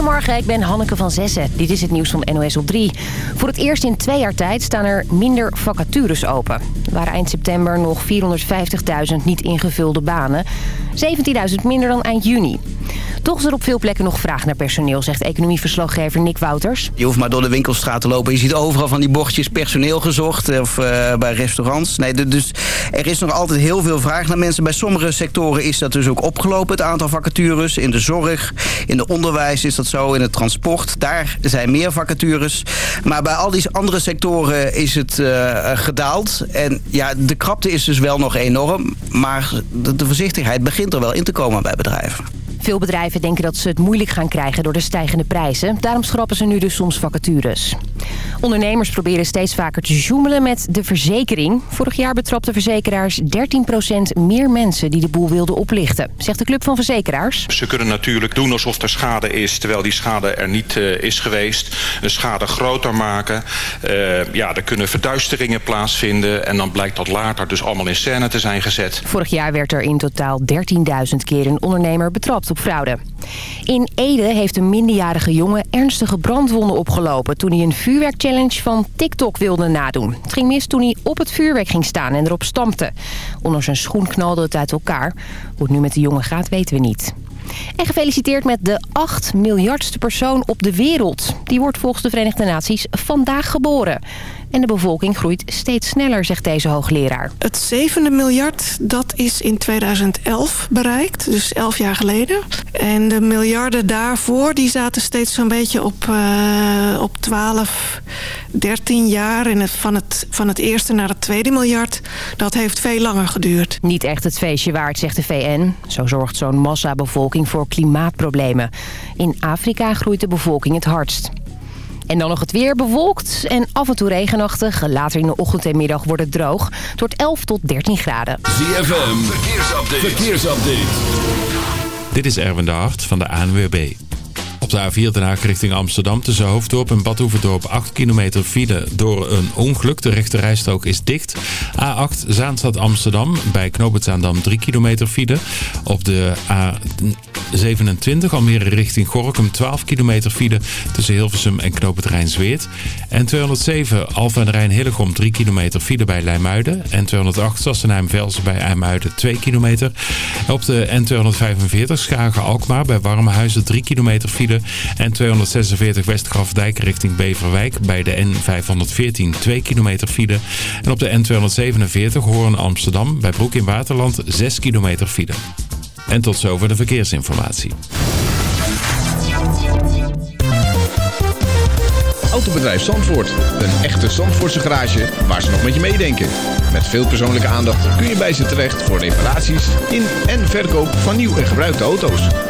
Goedemorgen, ik ben Hanneke van Zessen. Dit is het nieuws van NOS op 3. Voor het eerst in twee jaar tijd staan er minder vacatures open. Waren eind september nog 450.000 niet ingevulde banen. 17.000 minder dan eind juni. Toch is er op veel plekken nog vraag naar personeel, zegt economieverslaggever Nick Wouters. Je hoeft maar door de winkelstraat te lopen. Je ziet overal van die bordjes personeel gezocht of uh, bij restaurants. Nee, dus er is nog altijd heel veel vraag naar mensen. Bij sommige sectoren is dat dus ook opgelopen, het aantal vacatures. In de zorg, in de onderwijs is dat zo, in het transport. Daar zijn meer vacatures. Maar bij al die andere sectoren is het uh, gedaald. En ja, de krapte is dus wel nog enorm. Maar de, de voorzichtigheid begint er wel in te komen bij bedrijven. Veel bedrijven denken dat ze het moeilijk gaan krijgen door de stijgende prijzen. Daarom schrappen ze nu dus soms vacatures. Ondernemers proberen steeds vaker te zoemelen met de verzekering. Vorig jaar betrapten verzekeraars 13% meer mensen die de boel wilden oplichten, zegt de Club van Verzekeraars. Ze kunnen natuurlijk doen alsof er schade is, terwijl die schade er niet uh, is geweest. De schade groter maken. Uh, ja, er kunnen verduisteringen plaatsvinden en dan blijkt dat later dus allemaal in scène te zijn gezet. Vorig jaar werd er in totaal 13.000 keer een ondernemer betrapt fraude. In Ede heeft een minderjarige jongen ernstige brandwonden opgelopen... toen hij een vuurwerkchallenge van TikTok wilde nadoen. Het ging mis toen hij op het vuurwerk ging staan en erop stampte. Onder zijn schoen knalde het uit elkaar. Hoe het nu met de jongen gaat, weten we niet. En gefeliciteerd met de 8 miljardste persoon op de wereld. Die wordt volgens de Verenigde Naties vandaag geboren. En de bevolking groeit steeds sneller, zegt deze hoogleraar. Het zevende miljard, dat is in 2011 bereikt. Dus 11 jaar geleden. En de miljarden daarvoor, die zaten steeds zo'n beetje op, uh, op 12, 13 jaar. En het, van, het, van het eerste naar het tweede miljard, dat heeft veel langer geduurd. Niet echt het feestje waard, zegt de VN. Zo zorgt zo'n massabevolking voor klimaatproblemen. In Afrika groeit de bevolking het hardst. En dan nog het weer bewolkt en af en toe regenachtig. Later in de ochtend en middag wordt het droog. Het wordt 11 tot 13 graden. ZFM, verkeersupdate. verkeersupdate. Dit is Erwin de Hart van de ANWB. Op de A4 Den Haag richting Amsterdam tussen Hoofddorp en Badhoevedorp 8 kilometer file door een ongeluk. De rechte rijstrook is dicht. A8 Zaanstad Amsterdam bij Knoopend Zaandam 3 kilometer file. Op de A27 Almere richting Gorkum 12 kilometer file tussen Hilversum en Knoopend Rijnsweert. En 207 Alphen en Rijn Hillegom 3 kilometer file bij Leimuiden. En 208 Sassenheim Velsen bij IJmuiden 2 kilometer. Op de N245 Schagen Alkmaar bij Warmhuizen 3 kilometer file en 246 Westgrafdijk richting Beverwijk bij de N514 2 kilometer file. En op de N247 Hoorn Amsterdam bij Broek in Waterland 6 kilometer file. En tot zover de verkeersinformatie. Autobedrijf Zandvoort. Een echte Zandvoortse garage waar ze nog met je meedenken. Met veel persoonlijke aandacht kun je bij ze terecht voor reparaties in en verkoop van nieuw en gebruikte auto's.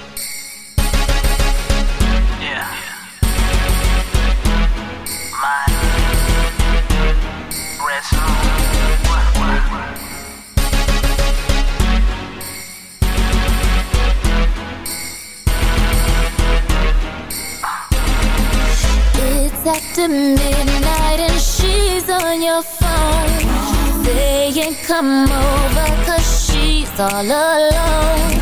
After midnight and she's on your phone Saying come over cause she's all alone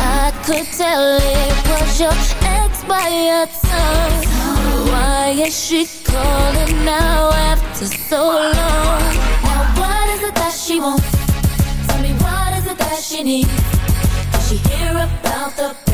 I could tell it was your ex by your tongue Why is she calling now after so long? Now what is it that she wants? Tell me what is it that she needs? Did she hear about the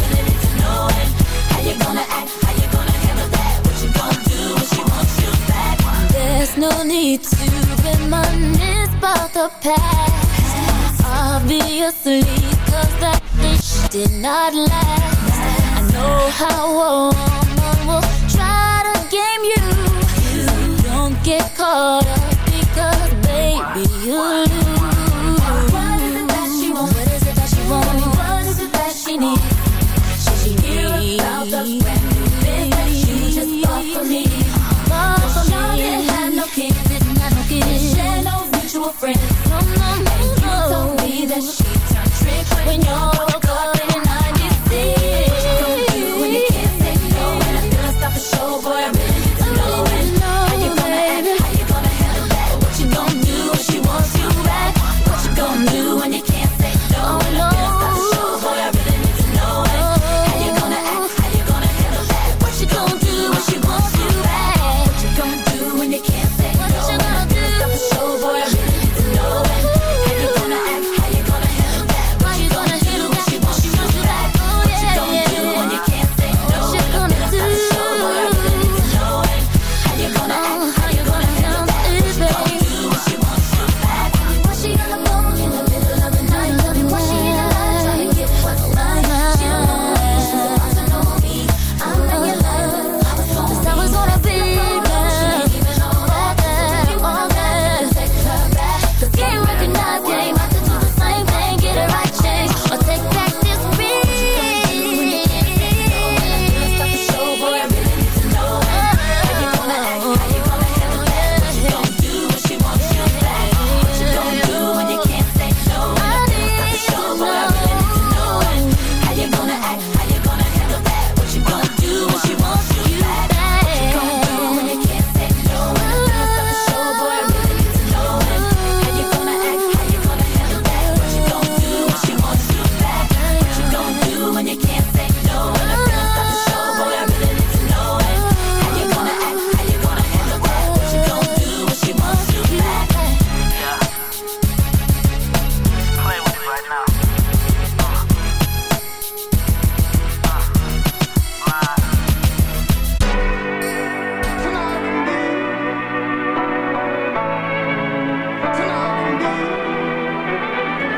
No need to reminisce about the past. Obviously, cause that bitch did not last. I know how a woman will try to game you. So Don't get caught up because baby you lose. friends.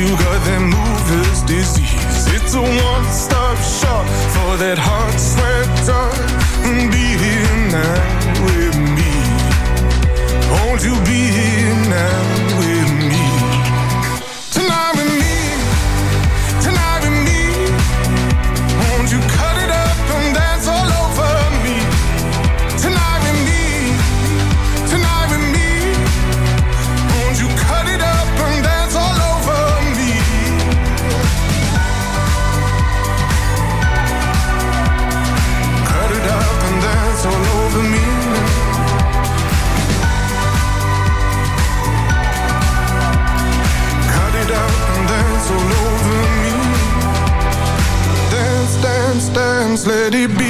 you got that mover's disease. It's a one-stop shop for that heart let it be.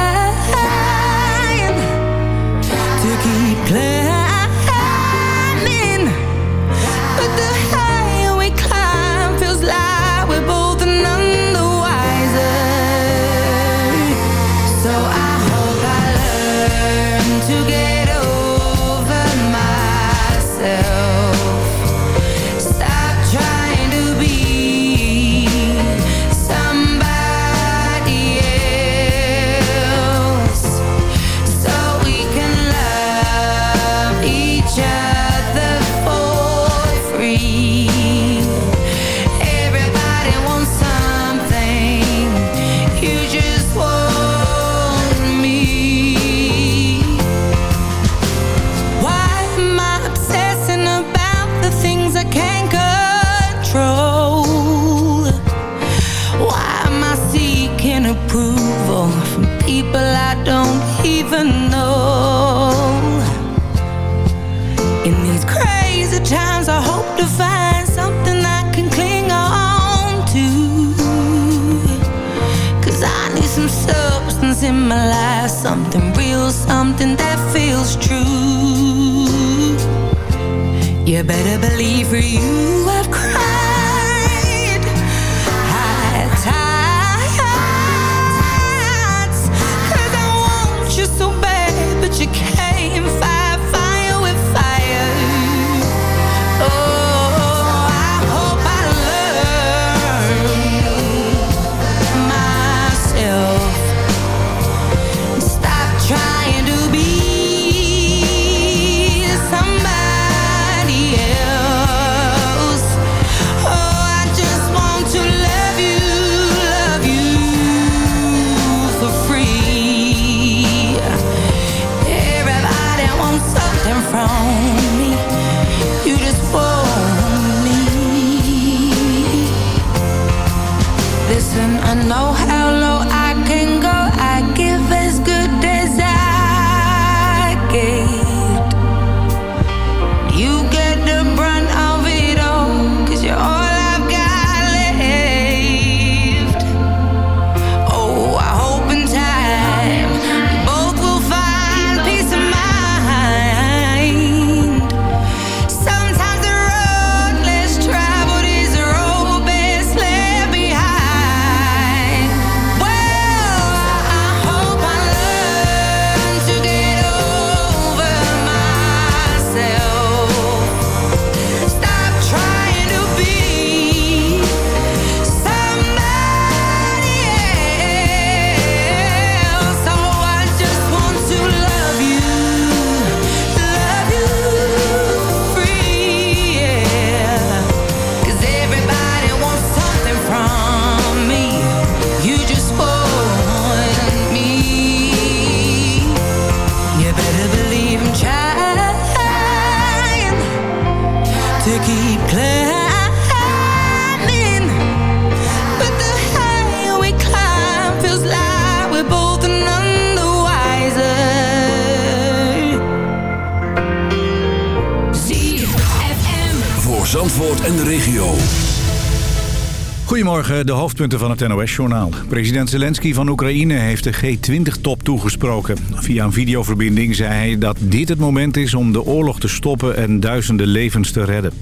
Hoofdpunten van het NOS-journaal. President Zelensky van Oekraïne heeft de G20-top toegesproken. Via een videoverbinding zei hij dat dit het moment is om de oorlog te stoppen en duizenden levens te redden.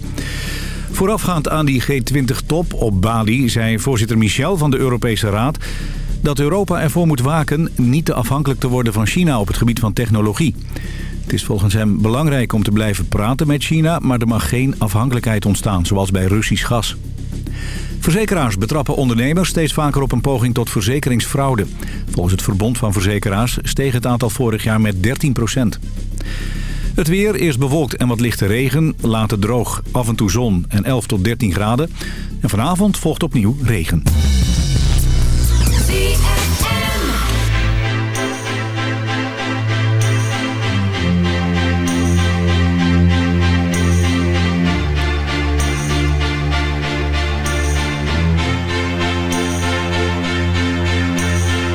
Voorafgaand aan die G20-top op Bali zei voorzitter Michel van de Europese Raad... dat Europa ervoor moet waken niet te afhankelijk te worden van China op het gebied van technologie. Het is volgens hem belangrijk om te blijven praten met China... maar er mag geen afhankelijkheid ontstaan, zoals bij Russisch gas. Verzekeraars betrappen ondernemers steeds vaker op een poging tot verzekeringsfraude. Volgens het Verbond van Verzekeraars steeg het aantal vorig jaar met 13% Het weer, eerst bewolkt en wat lichte regen, later droog, af en toe zon en 11 tot 13 graden. En vanavond volgt opnieuw regen.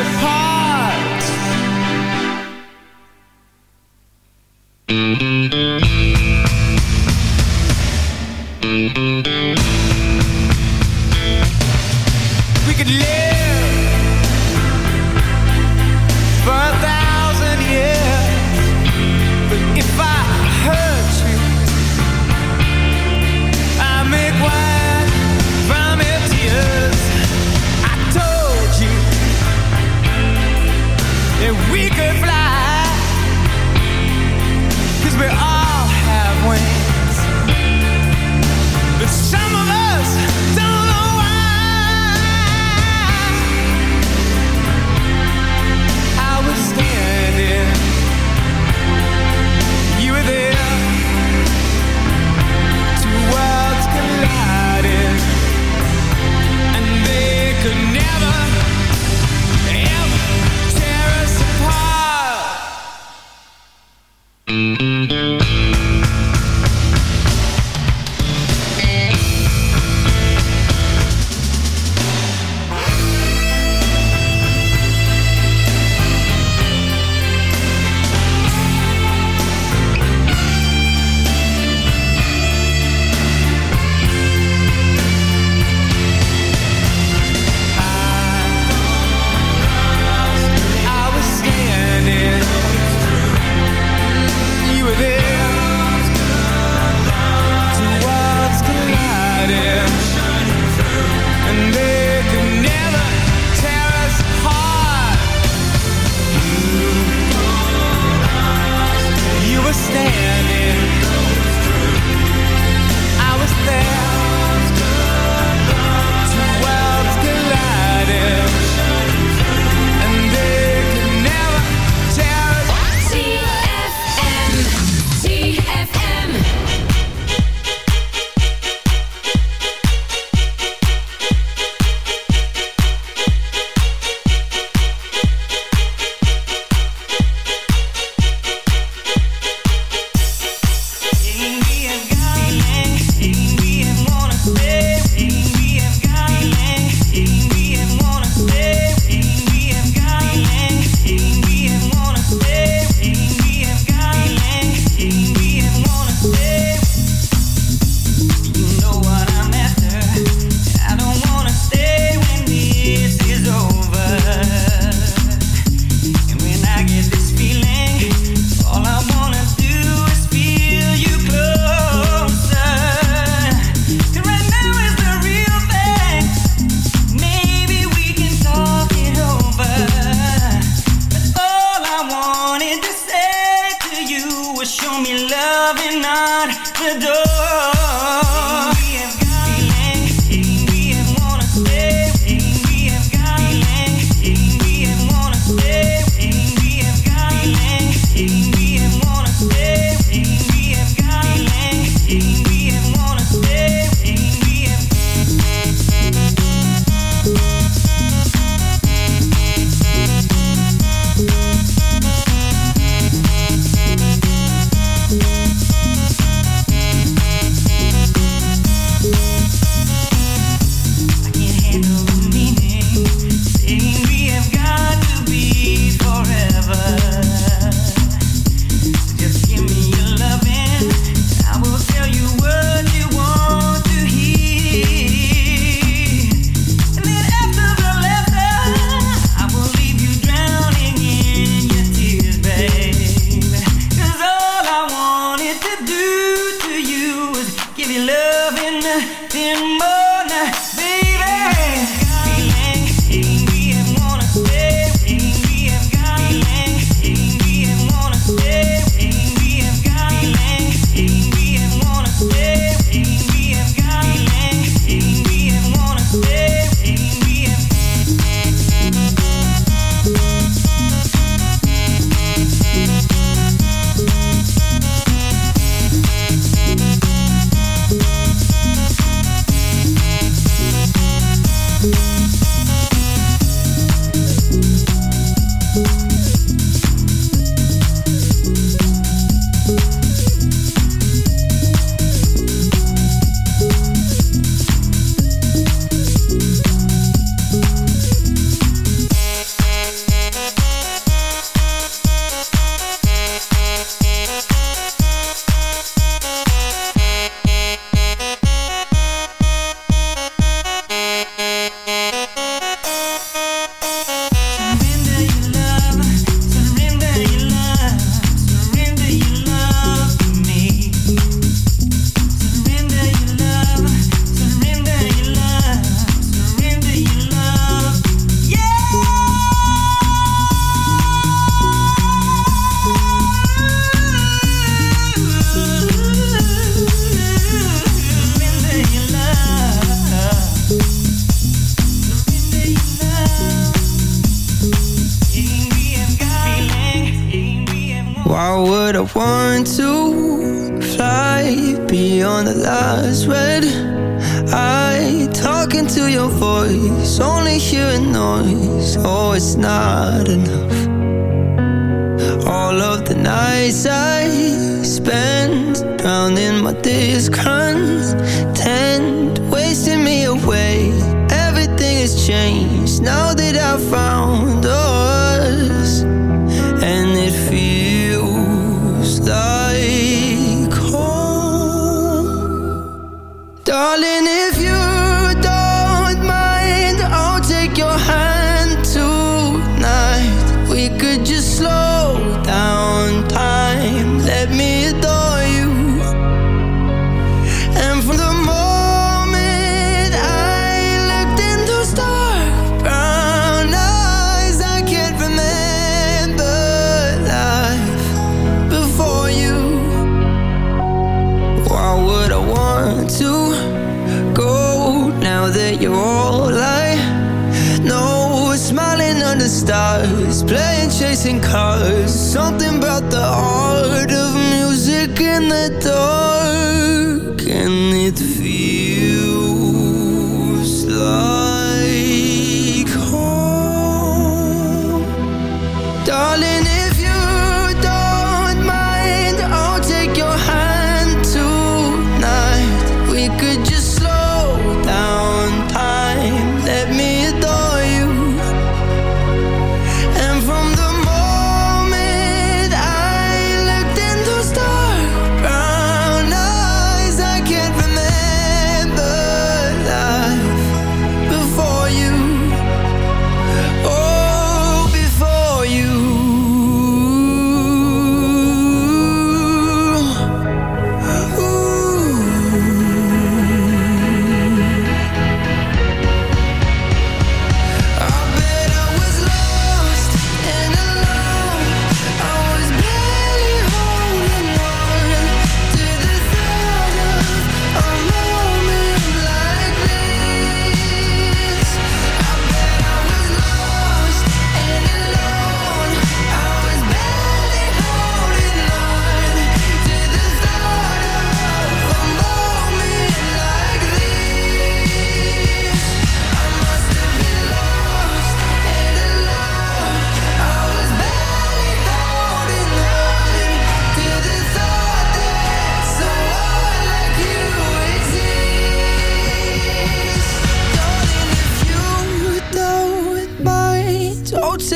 Apart. loving on the door.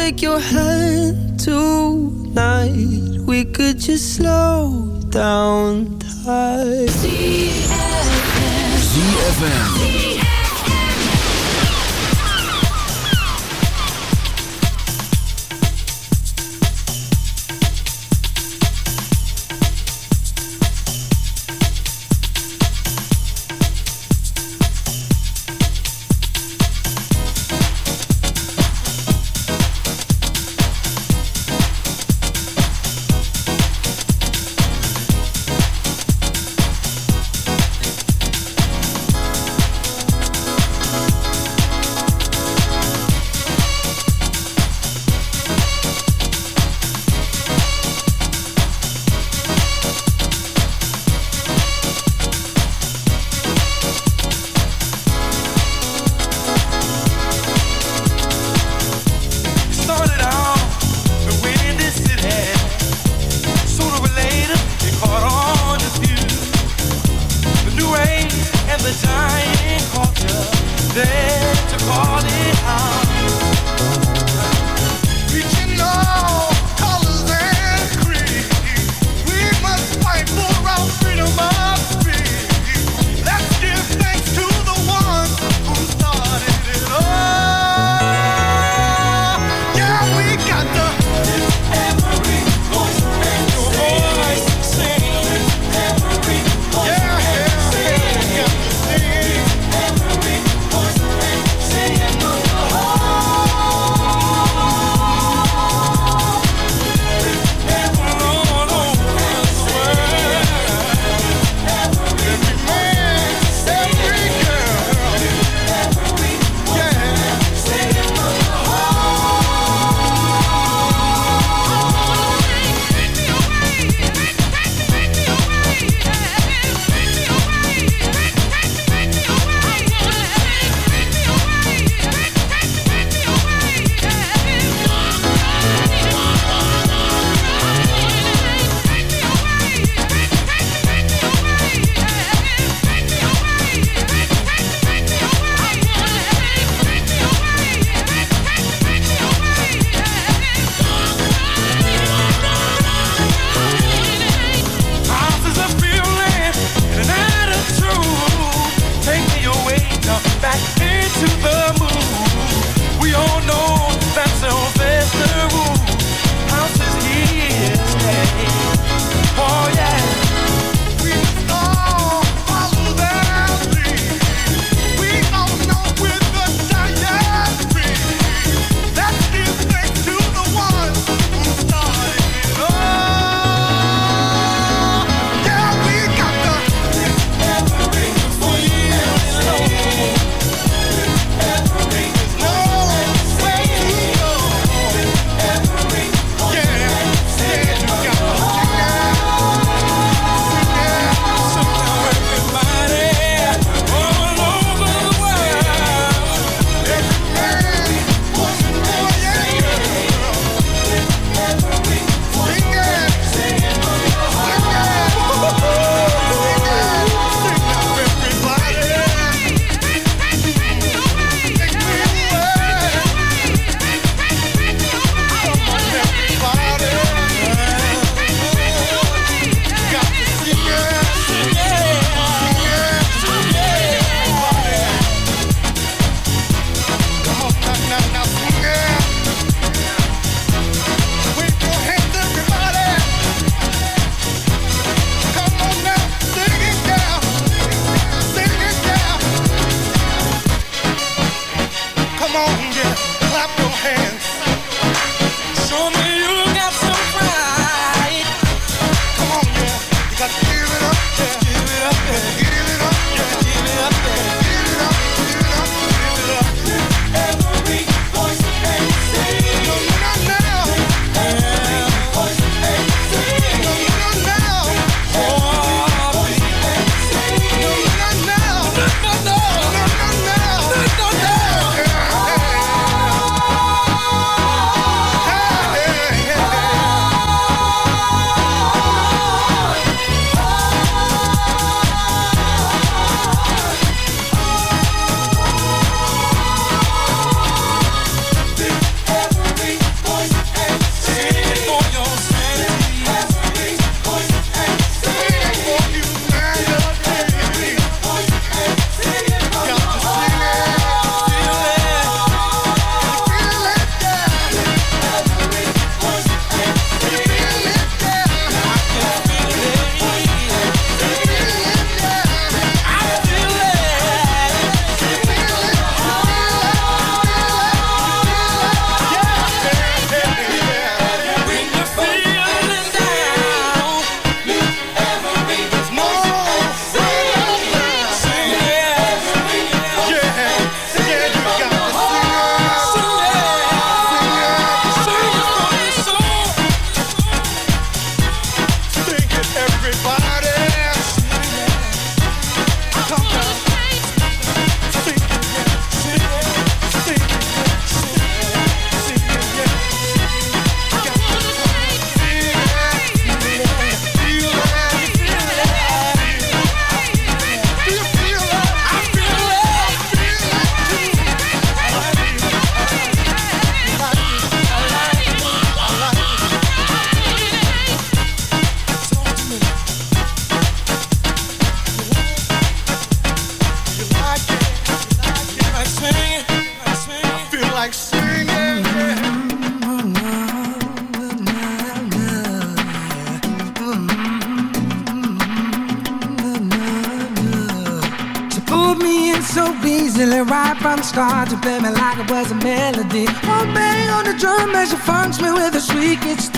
take your hand tonight. We could just slow down time. ZFM. ZFM.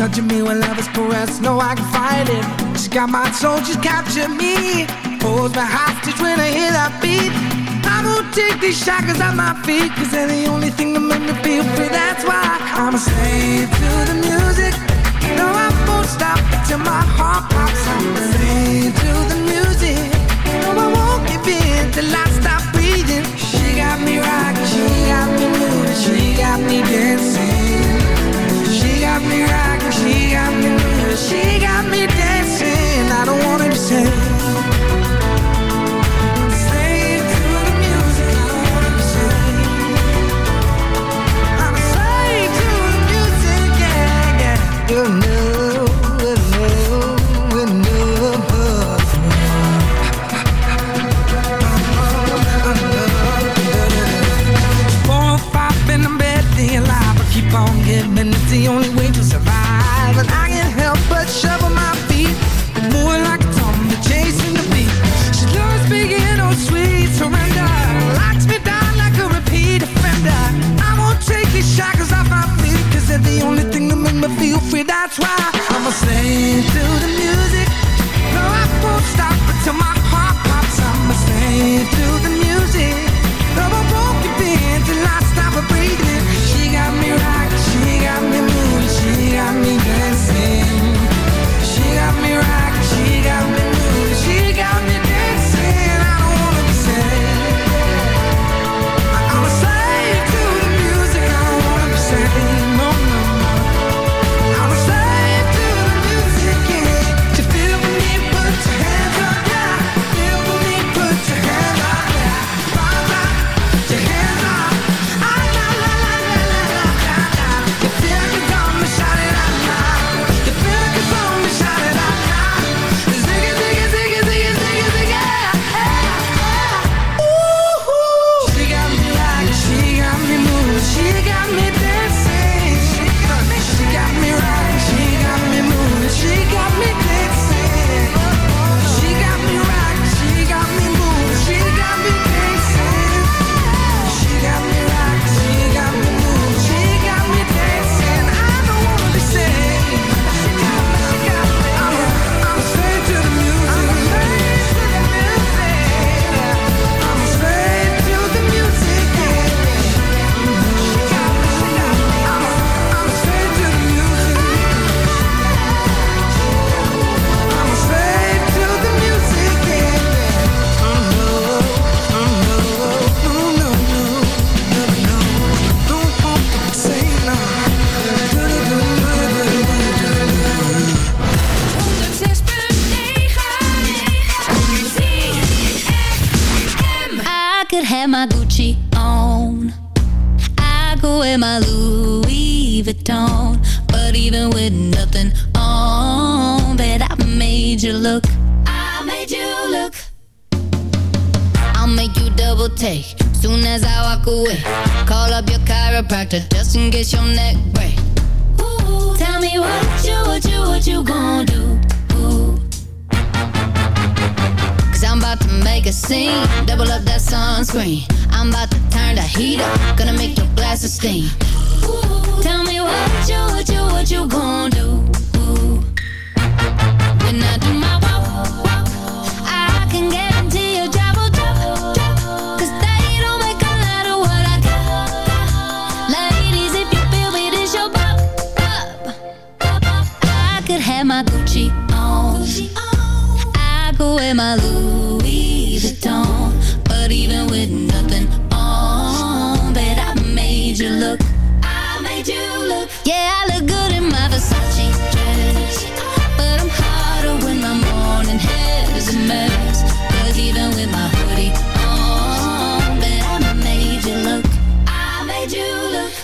touching me when love is pressed. No, I can fight it. She's got my soul, she's captured me. Holds my hostage when I hear that beat. I won't take these shackles off my feet, cause they're the only thing that make me feel free. That's why I'm a slave to the music. No, I won't stop till my heart pops. I'm a slave to the music. No, I won't give in till I stop breathing. She got me rocking, she got me moving, she got me dancing me rocking, she got me, she got me dancing. I don't want to be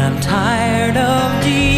And I'm tired of deep.